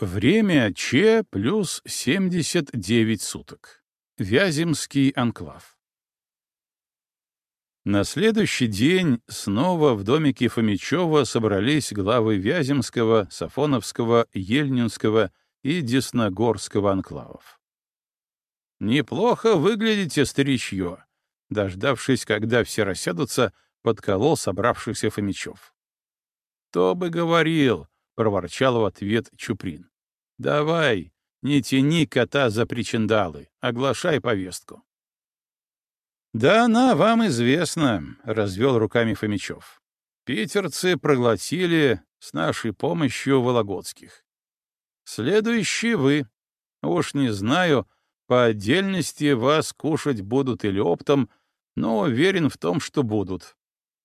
Время Ч плюс 79 суток. Вяземский анклав. На следующий день снова в домике Фомичева собрались главы Вяземского, Сафоновского, Ельнинского и Десногорского анклавов. «Неплохо выглядите, старичье», — дождавшись, когда все рассядутся, подколол собравшихся Фомичев. «Кто бы говорил», проворчал в ответ Чуприн. Давай, не тяни кота за причиндалы, оглашай повестку. Да она вам известна, развел руками Фомичев. Питерцы проглотили с нашей помощью Вологодских. Следующие вы. Уж не знаю, по отдельности вас кушать будут или оптом, но уверен в том, что будут.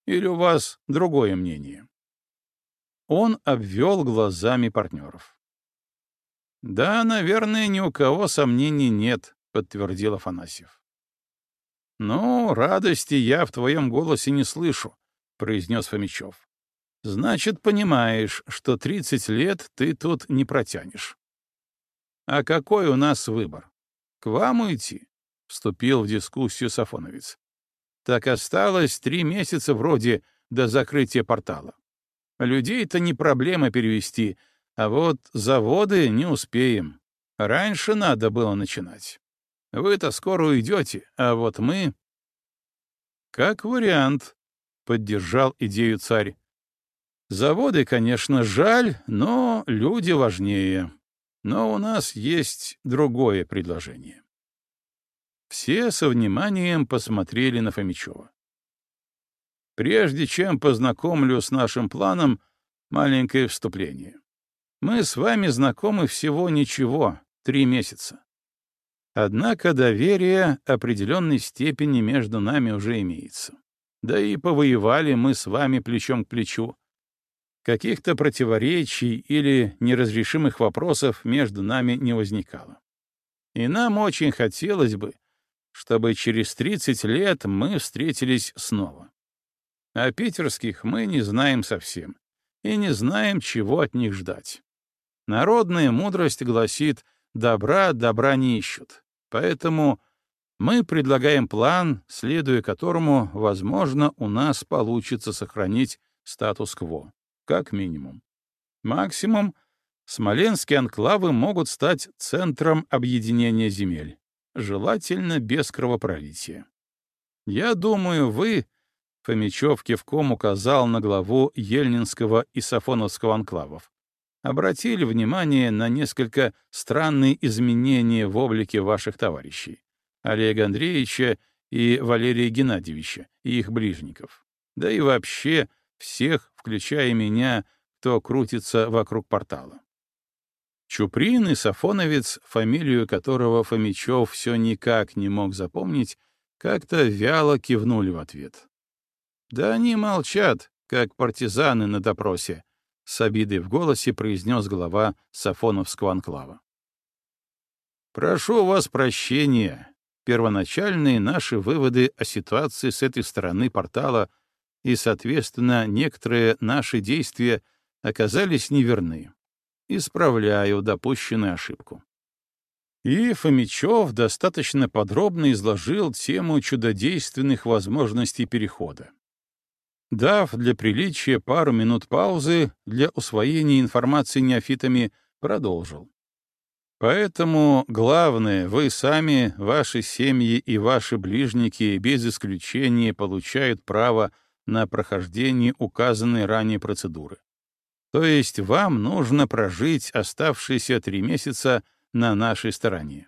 Или у вас другое мнение? Он обвел глазами партнеров. «Да, наверное, ни у кого сомнений нет», — подтвердил Афанасьев. «Ну, радости я в твоем голосе не слышу», — произнес Фомичев. «Значит, понимаешь, что тридцать лет ты тут не протянешь». «А какой у нас выбор? К вам уйти?» — вступил в дискуссию Сафоновец. «Так осталось три месяца вроде до закрытия портала. Людей-то не проблема перевести, а вот заводы не успеем. Раньше надо было начинать. Вы-то скоро уйдете, а вот мы... Как вариант, — поддержал идею царь. Заводы, конечно, жаль, но люди важнее. Но у нас есть другое предложение. Все со вниманием посмотрели на Фомичева. Прежде чем познакомлю с нашим планом, маленькое вступление. Мы с вами знакомы всего ничего, три месяца. Однако доверие определенной степени между нами уже имеется. Да и повоевали мы с вами плечом к плечу. Каких-то противоречий или неразрешимых вопросов между нами не возникало. И нам очень хотелось бы, чтобы через 30 лет мы встретились снова. А питерских мы не знаем совсем и не знаем, чего от них ждать. Народная мудрость гласит «добра добра не ищут». Поэтому мы предлагаем план, следуя которому, возможно, у нас получится сохранить статус-кво, как минимум. Максимум — смоленские анклавы могут стать центром объединения земель, желательно без кровопролития. Я думаю, вы Фомичев кивком указал на главу Ельнинского и Сафоновского анклавов. Обратили внимание на несколько странные изменения в облике ваших товарищей, Олега Андреевича и Валерия Геннадьевича и их ближников. Да и вообще всех, включая меня, кто крутится вокруг портала. Чуприн и Сафоновец, фамилию которого Фомичев все никак не мог запомнить, как-то вяло кивнули в ответ. Да они молчат, как партизаны на допросе, — с обидой в голосе произнес глава Сафоновского анклава. «Прошу вас прощения. Первоначальные наши выводы о ситуации с этой стороны портала и, соответственно, некоторые наши действия оказались неверны. Исправляю допущенную ошибку». И Фомичев достаточно подробно изложил тему чудодейственных возможностей перехода дав для приличия пару минут паузы для усвоения информации неофитами, продолжил. Поэтому главное, вы сами, ваши семьи и ваши ближники без исключения получают право на прохождение указанной ранее процедуры. То есть вам нужно прожить оставшиеся три месяца на нашей стороне.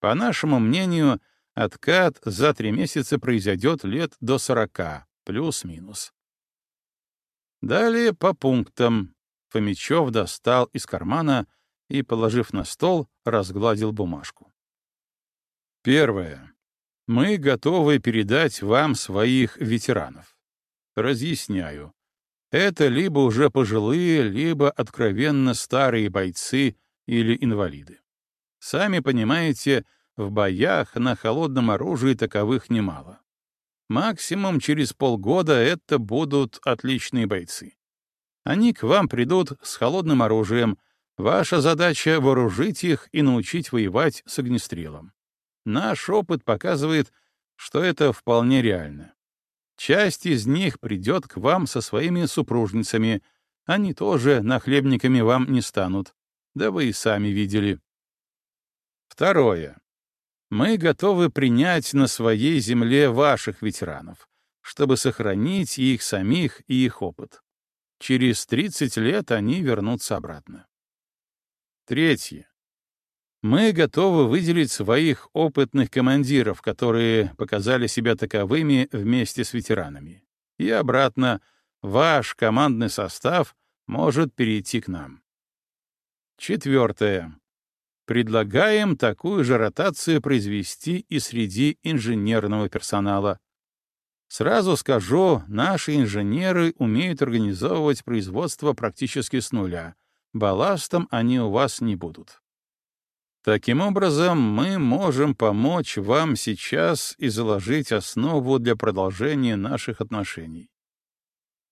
По нашему мнению, откат за три месяца произойдет лет до сорока, Плюс-минус. Далее по пунктам. Фомичев достал из кармана и, положив на стол, разгладил бумажку. Первое. Мы готовы передать вам своих ветеранов. Разъясняю. Это либо уже пожилые, либо откровенно старые бойцы или инвалиды. Сами понимаете, в боях на холодном оружии таковых немало. Максимум через полгода это будут отличные бойцы. Они к вам придут с холодным оружием, Ваша задача — вооружить их и научить воевать с огнестрелом. Наш опыт показывает, что это вполне реально. Часть из них придет к вам со своими супружницами. Они тоже нахлебниками вам не станут. Да вы и сами видели. Второе. Мы готовы принять на своей земле ваших ветеранов, чтобы сохранить их самих и их опыт. Через 30 лет они вернутся обратно. Третье. Мы готовы выделить своих опытных командиров, которые показали себя таковыми вместе с ветеранами. И обратно, ваш командный состав может перейти к нам. Четвертое. Предлагаем такую же ротацию произвести и среди инженерного персонала. Сразу скажу, наши инженеры умеют организовывать производство практически с нуля. Балластом они у вас не будут. Таким образом, мы можем помочь вам сейчас и заложить основу для продолжения наших отношений.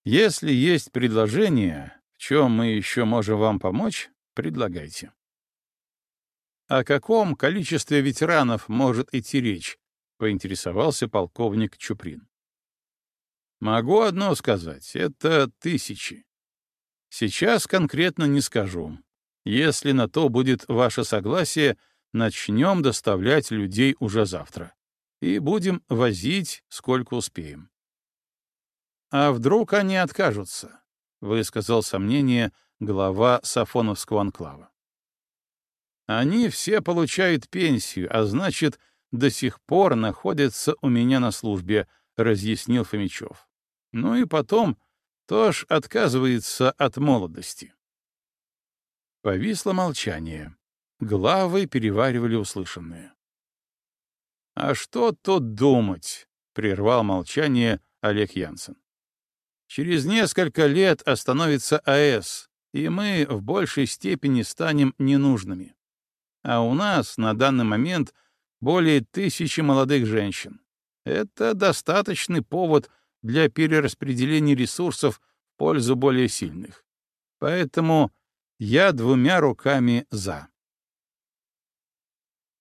Если есть предложение, в чем мы еще можем вам помочь, предлагайте. О каком количестве ветеранов может идти речь? поинтересовался полковник Чуприн. Могу одно сказать — это тысячи. Сейчас конкретно не скажу. Если на то будет ваше согласие, начнем доставлять людей уже завтра. И будем возить, сколько успеем. А вдруг они откажутся? — высказал сомнение глава Сафоновского анклава. Они все получают пенсию, а значит, до сих пор находятся у меня на службе, — разъяснил Фомичев. Ну и потом, тоже отказывается от молодости. Повисло молчание. Главы переваривали услышанное. «А что тут думать?» — прервал молчание Олег Янсен. «Через несколько лет остановится АЭС, и мы в большей степени станем ненужными. А у нас на данный момент более тысячи молодых женщин. Это достаточный повод для перераспределения ресурсов в пользу более сильных. Поэтому я двумя руками «за».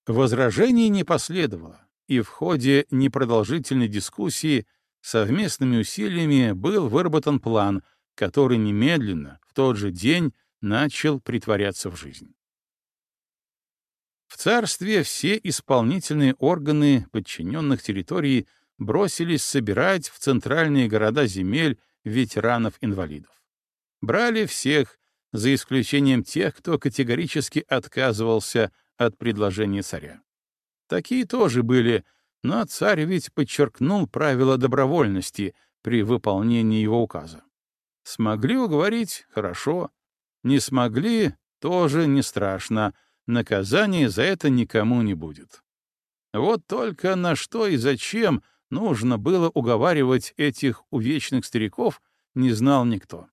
Возражений не последовало, и в ходе непродолжительной дискуссии совместными усилиями был выработан план, который немедленно, в тот же день, начал притворяться в жизнь. В царстве все исполнительные органы подчиненных территорий бросились собирать в центральные города земель ветеранов-инвалидов. Брали всех, за исключением тех, кто категорически отказывался от предложения царя. Такие тоже были, но царь ведь подчеркнул правила добровольности при выполнении его указа. Смогли уговорить — хорошо, не смогли — тоже не страшно, наказания за это никому не будет. Вот только на что и зачем нужно было уговаривать этих увечных стариков, не знал никто.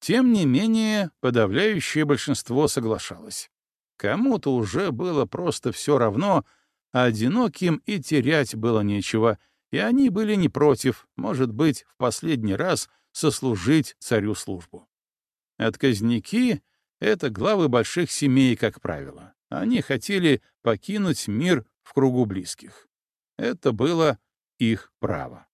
Тем не менее, подавляющее большинство соглашалось. Кому-то уже было просто все равно, а одиноким и терять было нечего, и они были не против, может быть, в последний раз сослужить царю службу. Отказники — это главы больших семей, как правило. Они хотели покинуть мир в кругу близких. Это было их право.